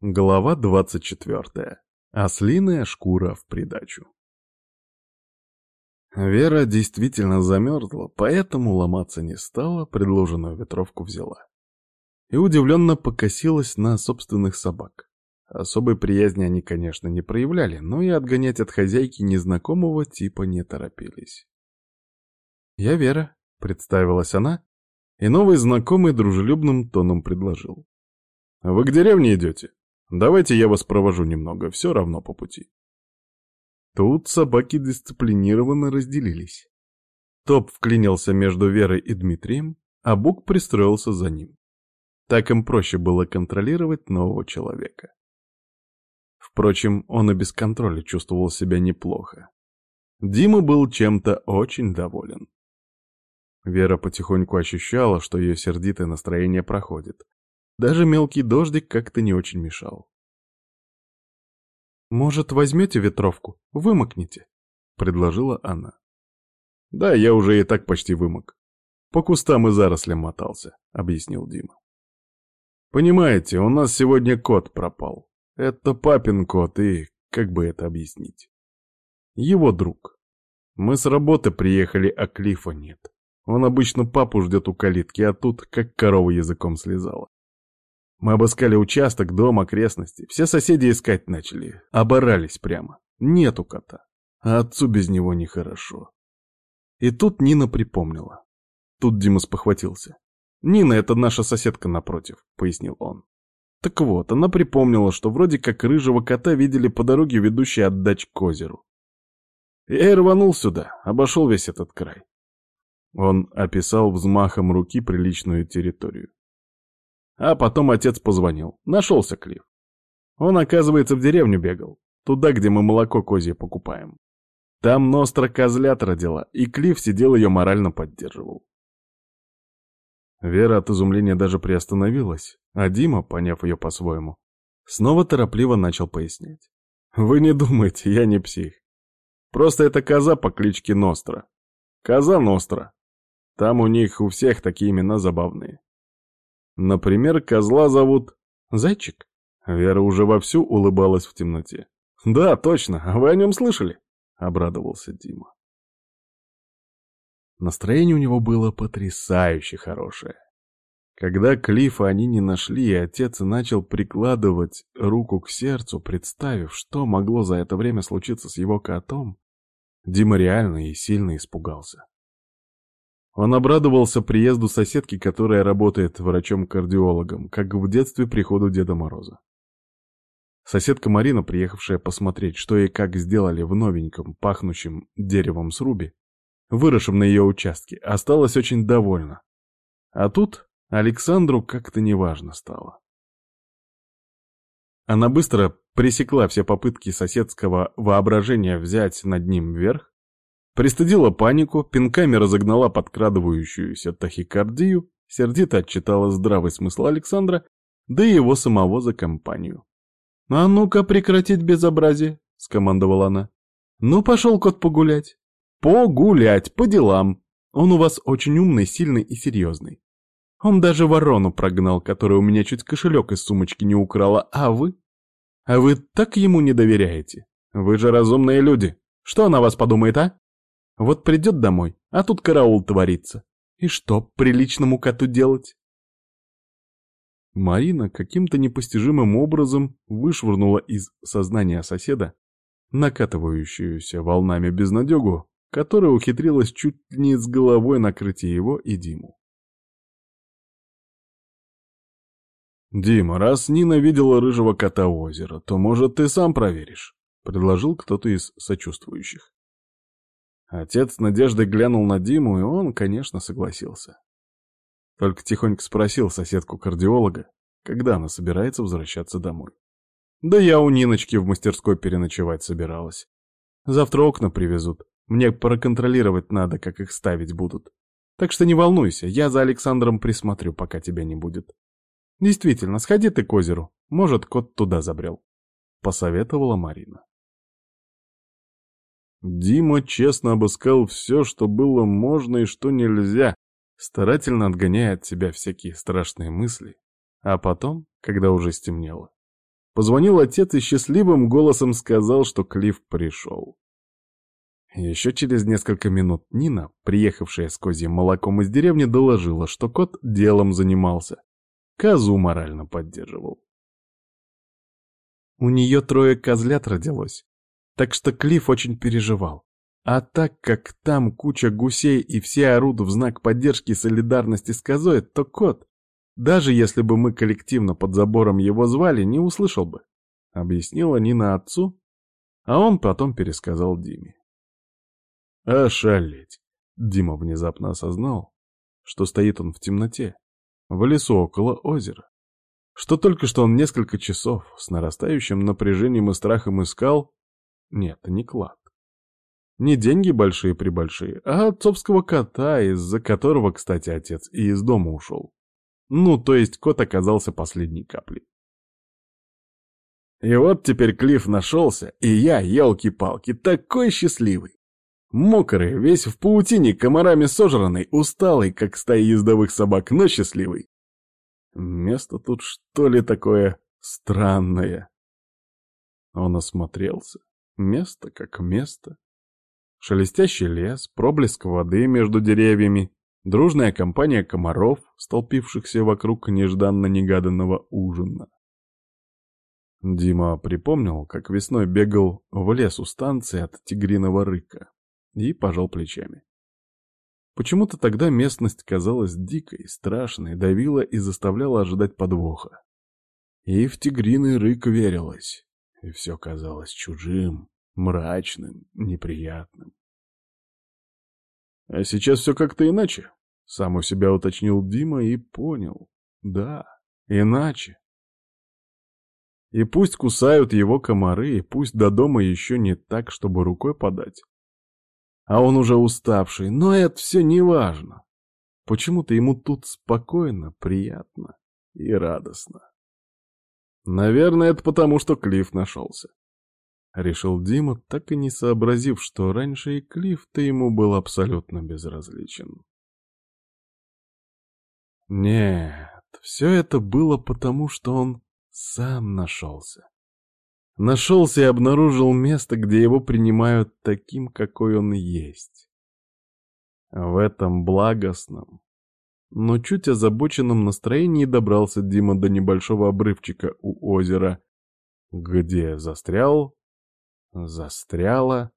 Глава 24. Ослиная шкура в придачу. Вера действительно замерзла, поэтому ломаться не стала, предложенную ветровку взяла. И удивленно покосилась на собственных собак. Особой приязни они, конечно, не проявляли, но и отгонять от хозяйки незнакомого типа не торопились. «Я Вера», — представилась она, и новый знакомый дружелюбным тоном предложил. «Вы к деревне идете?» Давайте я вас провожу немного, все равно по пути. Тут собаки дисциплинированно разделились. Топ вклинился между Верой и Дмитрием, а Бук пристроился за ним. Так им проще было контролировать нового человека. Впрочем, он и без контроля чувствовал себя неплохо. Дима был чем-то очень доволен. Вера потихоньку ощущала, что ее сердитое настроение проходит, даже мелкий дождик как-то не очень мешал. «Может, возьмете ветровку? Вымокнете?» — предложила она. «Да, я уже и так почти вымок. По кустам и зарослям мотался», — объяснил Дима. «Понимаете, у нас сегодня кот пропал. Это папин кот, и как бы это объяснить? Его друг. Мы с работы приехали, а Клифа нет. Он обычно папу ждет у калитки, а тут как корова языком слезала. Мы обыскали участок, дом, окрестности. Все соседи искать начали. Оборались прямо. Нету кота. А отцу без него нехорошо. И тут Нина припомнила. Тут Дима спохватился. «Нина — это наша соседка напротив», — пояснил он. Так вот, она припомнила, что вроде как рыжего кота видели по дороге, ведущей от дач к озеру. Я и рванул сюда, обошел весь этот край. Он описал взмахом руки приличную территорию. А потом отец позвонил. Нашелся Клифф. Он, оказывается, в деревню бегал. Туда, где мы молоко козье покупаем. Там Ностра козлят родила, и Клифф сидел ее морально поддерживал. Вера от изумления даже приостановилась, а Дима, поняв ее по-своему, снова торопливо начал пояснять. «Вы не думайте, я не псих. Просто это коза по кличке Ностра. Коза Ностра. Там у них у всех такие имена забавные. Например, козла зовут Зайчик. Вера уже вовсю улыбалась в темноте. «Да, точно, а вы о нем слышали?» — обрадовался Дима. Настроение у него было потрясающе хорошее. Когда Клифа они не нашли, и отец начал прикладывать руку к сердцу, представив, что могло за это время случиться с его котом, Дима реально и сильно испугался. Он обрадовался приезду соседки, которая работает врачом-кардиологом, как в детстве приходу Деда Мороза. Соседка Марина, приехавшая посмотреть, что и как сделали в новеньком, пахнущем деревом срубе, выросшем на ее участке, осталась очень довольна. А тут Александру как-то неважно стало. Она быстро пресекла все попытки соседского воображения взять над ним верх, Пристыдила панику, пинками разогнала подкрадывающуюся тахикардию, сердито отчитала здравый смысл Александра, да и его самого за компанию. «А ну-ка прекратить безобразие!» — скомандовала она. «Ну, пошел кот погулять!» «Погулять, по делам! Он у вас очень умный, сильный и серьезный. Он даже ворону прогнал, которая у меня чуть кошелек из сумочки не украла, а вы? А вы так ему не доверяете? Вы же разумные люди. Что она вас подумает, а?» Вот придет домой, а тут караул творится. И что приличному коту делать? Марина каким-то непостижимым образом вышвырнула из сознания соседа накатывающуюся волнами безнадегу, которая ухитрилась чуть не с головой накрыть его и Диму. «Дима, раз Нина видела рыжего кота озера, то, может, ты сам проверишь?» — предложил кто-то из сочувствующих. Отец с надеждой глянул на Диму, и он, конечно, согласился. Только тихонько спросил соседку-кардиолога, когда она собирается возвращаться домой. Да я у Ниночки в мастерской переночевать собиралась. Завтра окна привезут. Мне проконтролировать надо, как их ставить будут. Так что не волнуйся, я за Александром присмотрю, пока тебя не будет. Действительно, сходи ты к озеру. Может, кот туда забрел. Посоветовала Марина. Дима честно обыскал все, что было можно и что нельзя, старательно отгоняя от себя всякие страшные мысли. А потом, когда уже стемнело, Позвонил отец и счастливым голосом сказал, что Клифф пришел. Еще через несколько минут Нина, приехавшая с козьим молоком из деревни, доложила, что кот делом занимался. Козу морально поддерживал. У нее трое козлят родилось, так что Клифф очень переживал. А так как там куча гусей и все орут в знак поддержки и солидарности с козой, то кот, даже если бы мы коллективно под забором его звали, не услышал бы. Объяснила Нина отцу, а он потом пересказал Диме. Ошалеть! Дима внезапно осознал, что стоит он в темноте, в лесу около озера, что только что он несколько часов с нарастающим напряжением и страхом искал... Нет, не клад. Не деньги большие-пребольшие, а отцовского кота, из-за которого, кстати, отец и из дома ушел. Ну, то есть кот оказался последней каплей. И вот теперь Клифф нашелся, и я, елки-палки, такой счастливый. Мокрый, весь в паутине, комарами сожранный, усталый, как стая ездовых собак, но счастливый. Место тут что ли такое странное? Он осмотрелся. Место как место. Шелестящий лес, проблеск воды между деревьями, Дружная компания комаров, столпившихся вокруг нежданно-негаданного ужина. Дима припомнил, как весной бегал в лес у станции от тигриного рыка и пожал плечами. Почему-то тогда местность казалась дикой, страшной, давила и заставляла ожидать подвоха. И в тигриный рык верилось, и все казалось чужим, мрачным, неприятным. А сейчас все как-то иначе. Сам у себя уточнил Дима и понял. Да, иначе. И пусть кусают его комары, и пусть до дома еще не так, чтобы рукой подать. А он уже уставший, но это все не важно. Почему-то ему тут спокойно, приятно и радостно. Наверное, это потому, что Клифф нашелся. — решил Дима, так и не сообразив, что раньше и Клифф-то ему был абсолютно безразличен. Нет, все это было потому, что он сам нашелся. Нашелся и обнаружил место, где его принимают таким, какой он есть. В этом благостном, но чуть озабоченном настроении добрался Дима до небольшого обрывчика у озера, где застрял Застряла.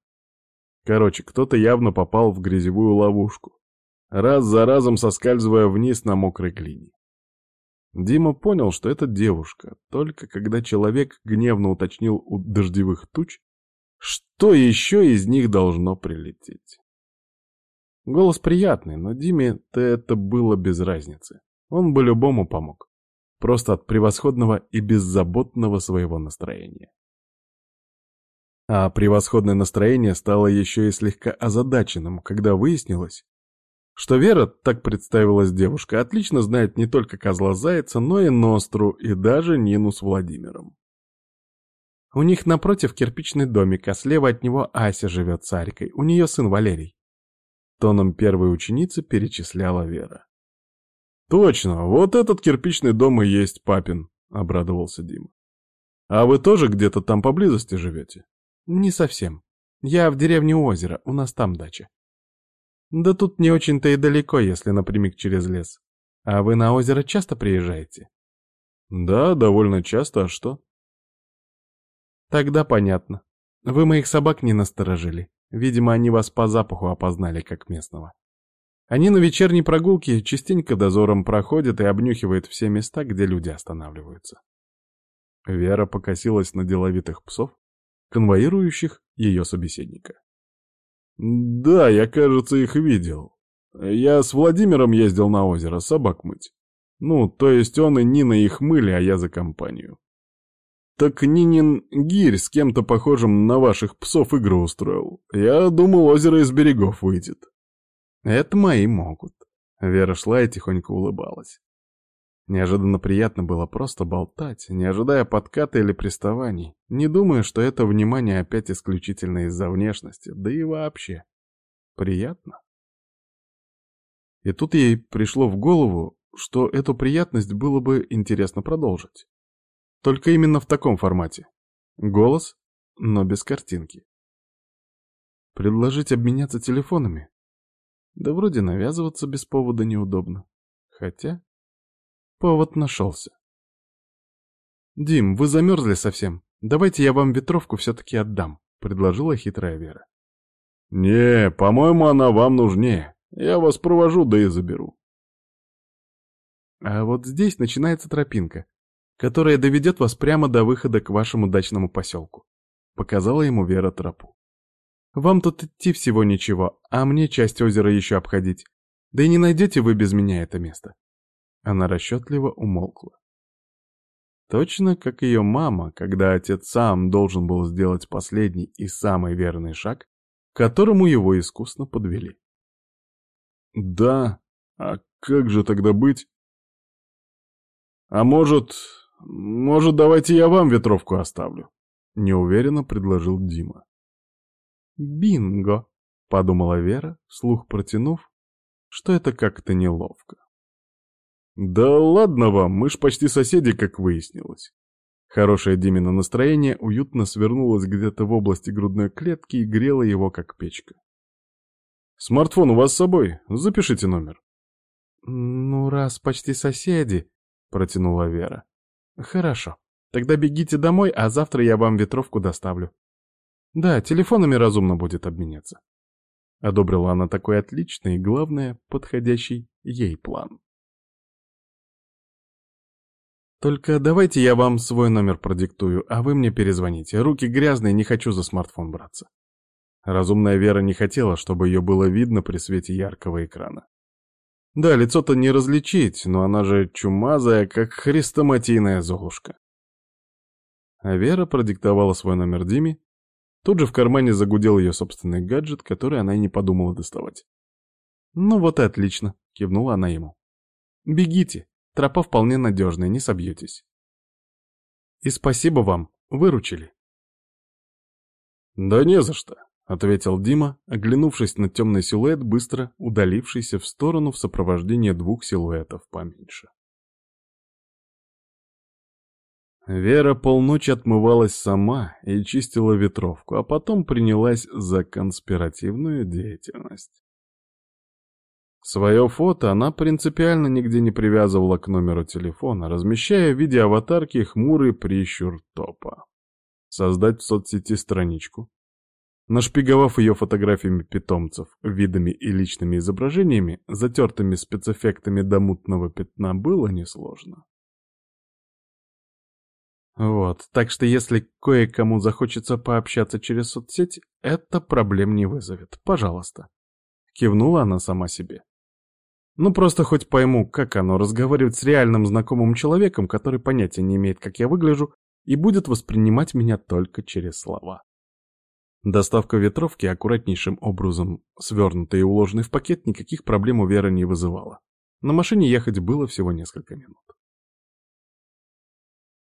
Короче, кто-то явно попал в грязевую ловушку, раз за разом соскальзывая вниз на мокрой глине. Дима понял, что это девушка, только когда человек гневно уточнил у дождевых туч, что еще из них должно прилететь. Голос приятный, но Диме-то это было без разницы. Он бы любому помог. Просто от превосходного и беззаботного своего настроения. А превосходное настроение стало еще и слегка озадаченным, когда выяснилось, что Вера, так представилась девушка, отлично знает не только Козла Зайца, но и Ностру, и даже Нину с Владимиром. У них напротив кирпичный домик, а слева от него Ася живет царькой, у нее сын Валерий. Тоном первой ученицы перечисляла Вера. «Точно, вот этот кирпичный дом и есть папин», — обрадовался Дима. «А вы тоже где-то там поблизости живете?» «Не совсем. Я в деревне озера, у нас там дача». «Да тут не очень-то и далеко, если напрямик через лес. А вы на озеро часто приезжаете?» «Да, довольно часто, а что?» «Тогда понятно. Вы моих собак не насторожили. Видимо, они вас по запаху опознали как местного. Они на вечерней прогулке частенько дозором проходят и обнюхивают все места, где люди останавливаются». Вера покосилась на деловитых псов, конвоирующих ее собеседника. «Да, я, кажется, их видел. Я с Владимиром ездил на озеро собак мыть. Ну, то есть он и Нина их мыли, а я за компанию. Так Нинин гирь с кем-то похожим на ваших псов игру устроил. Я думал, озеро из берегов выйдет». «Это мои могут». Вера шла и тихонько улыбалась. Неожиданно приятно было просто болтать, не ожидая подката или приставаний, не думая, что это внимание опять исключительно из-за внешности, да и вообще. Приятно. И тут ей пришло в голову, что эту приятность было бы интересно продолжить. Только именно в таком формате. Голос, но без картинки. Предложить обменяться телефонами? Да вроде навязываться без повода неудобно. Хотя... Повод нашелся. «Дим, вы замерзли совсем. Давайте я вам ветровку все-таки отдам», — предложила хитрая Вера. «Не, по-моему, она вам нужнее. Я вас провожу, да и заберу». А вот здесь начинается тропинка, которая доведет вас прямо до выхода к вашему дачному поселку. Показала ему Вера тропу. Вам тут идти всего ничего, а мне часть озера еще обходить. Да и не найдете вы без меня это место. Она расчетливо умолкла. Точно как ее мама, когда отец сам должен был сделать последний и самый верный шаг, к которому его искусно подвели. «Да, а как же тогда быть?» «А может, может, давайте я вам ветровку оставлю?» — неуверенно предложил Дима. «Бинго!» — подумала Вера, вслух протянув, что это как-то неловко. «Да ладно вам, мы ж почти соседи, как выяснилось». Хорошее Димино настроение уютно свернулось где-то в области грудной клетки и грело его, как печка. «Смартфон у вас с собой? Запишите номер». «Ну, раз почти соседи», — протянула Вера. «Хорошо. Тогда бегите домой, а завтра я вам ветровку доставлю. Да, телефонами разумно будет обменяться». Одобрила она такой отличный и, главное, подходящий ей план. Только давайте я вам свой номер продиктую, а вы мне перезвоните. Руки грязные, не хочу за смартфон браться. Разумная Вера не хотела, чтобы ее было видно при свете яркого экрана. Да, лицо-то не различить, но она же чумазая, как хрестоматийная золушка. А Вера продиктовала свой номер Диме. Тут же в кармане загудел ее собственный гаджет, который она и не подумала доставать. «Ну вот и отлично», — кивнула она ему. «Бегите, тропа вполне надежная, не собьетесь». «И спасибо вам, выручили». «Да не за что», — ответил Дима, оглянувшись на темный силуэт, быстро удалившийся в сторону в сопровождении двух силуэтов поменьше. Вера полночи отмывалась сама и чистила ветровку, а потом принялась за конспиративную деятельность. Свое фото она принципиально нигде не привязывала к номеру телефона, размещая в виде аватарки хмурый прищур топа. Создать в соцсети страничку, Нашпиговав ее фотографиями питомцев, видами и личными изображениями, затертыми спецэффектами до мутного пятна, было несложно. Вот, так что если кое-кому захочется пообщаться через соцсеть, это проблем не вызовет, пожалуйста. Кивнула она сама себе. Ну просто хоть пойму, как оно разговаривать с реальным знакомым человеком, который понятия не имеет, как я выгляжу, и будет воспринимать меня только через слова. Доставка ветровки, аккуратнейшим образом свернутой и уложенной в пакет, никаких проблем у Веры не вызывала. На машине ехать было всего несколько минут.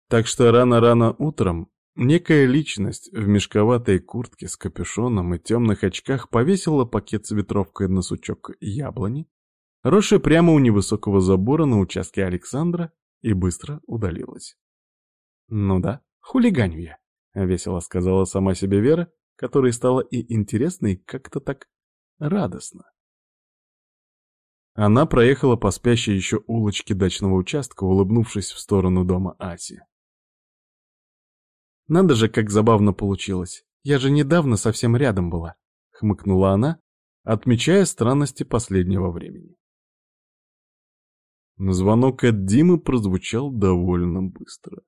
Так что рано-рано утром некая личность в мешковатой куртке с капюшоном и темных очках повесила пакет с ветровкой на сучок яблони, росший прямо у невысокого забора на участке Александра, и быстро удалилась. «Ну да, хулиганю я», — весело сказала сама себе Вера, которой стало и интересно, и как-то так радостно. Она проехала по спящей еще улочке дачного участка, улыбнувшись в сторону дома Аси. «Надо же, как забавно получилось. Я же недавно совсем рядом была», — хмыкнула она, отмечая странности последнего времени. Звонок от Димы прозвучал довольно быстро.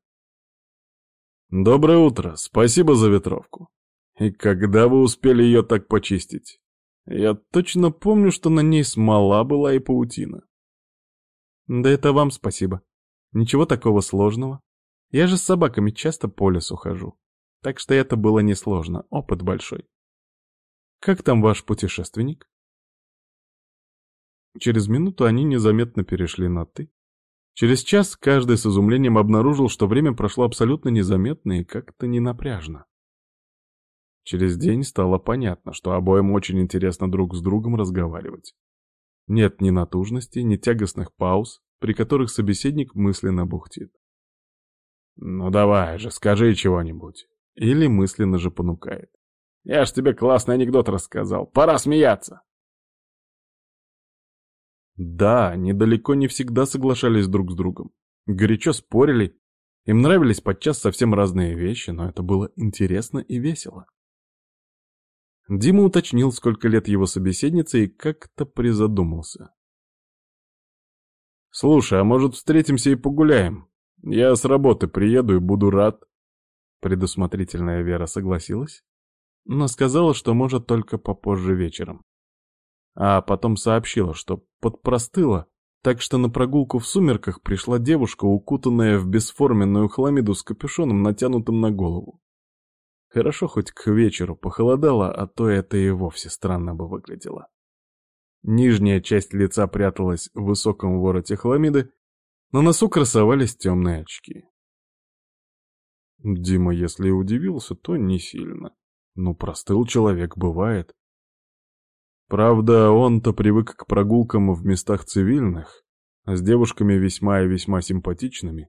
«Доброе утро, спасибо за ветровку», и когда вы успели ее так почистить? Я точно помню, что на ней смола была и паутина. Да это вам спасибо. Ничего такого сложного. Я же с собаками часто по лесу хожу. Так что это было несложно, опыт большой. Как там ваш путешественник? Через минуту они незаметно перешли на «ты». Через час каждый с изумлением обнаружил, что время прошло абсолютно незаметно и как-то ненапряжно. Через день стало понятно, что обоим очень интересно друг с другом разговаривать. Нет ни натужности, ни тягостных пауз, при которых собеседник мысленно бухтит. Ну давай же, скажи чего-нибудь. Или мысленно же понукает. Я ж тебе классный анекдот рассказал. Пора смеяться. Да, недалеко не всегда соглашались друг с другом. Горячо спорили. Им нравились подчас совсем разные вещи, но это было интересно и весело. Дима уточнил, сколько лет его собеседнице, и как-то призадумался. «Слушай, а может встретимся и погуляем? Я с работы приеду и буду рад». Предусмотрительная Вера согласилась, но сказала, что может только попозже вечером. А потом сообщила, что подпростыла, так что на прогулку в сумерках пришла девушка, укутанная в бесформенную хламиду с капюшоном, натянутым на голову. Хорошо хоть к вечеру похолодало, а то это и вовсе странно бы выглядело. Нижняя часть лица пряталась в высоком вороте хламиды, на носу красовались темные очки. Дима, если и удивился, то не сильно. Ну, простыл человек, бывает. Правда, он-то привык к прогулкам в местах цивильных, с девушками весьма и весьма симпатичными,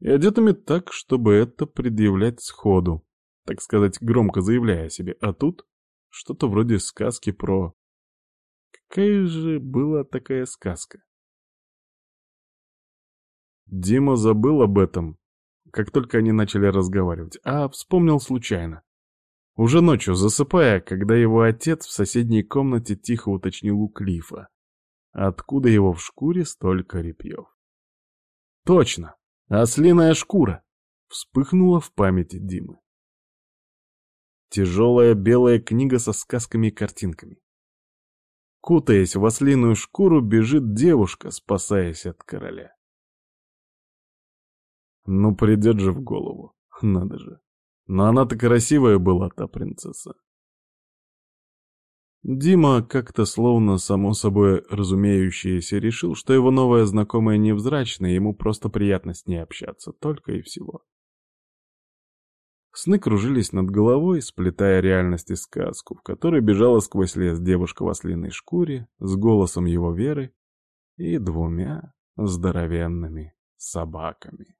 и одетыми так, чтобы это предъявлять сходу так сказать, громко заявляя о себе, а тут что-то вроде сказки про... Какая же была такая сказка? Дима забыл об этом, как только они начали разговаривать, а вспомнил случайно. Уже ночью, засыпая, когда его отец в соседней комнате тихо уточнил у Клифа, откуда его в шкуре столько репьев. Точно, ослиная шкура! Вспыхнула в памяти Димы. Тяжелая белая книга со сказками и картинками. Кутаясь в ослиную шкуру, бежит девушка, спасаясь от короля. Ну, придет же в голову. Надо же. Но она-то красивая была, та принцесса. Дима как-то словно само собой разумеющееся решил, что его новая знакомая невзрачная, ему просто приятно с ней общаться, только и всего. Сны кружились над головой, сплетая реальность и сказку, в которой бежала сквозь лес девушка в ослиной шкуре с голосом его веры и двумя здоровенными собаками.